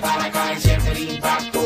para caer siempre el impacto.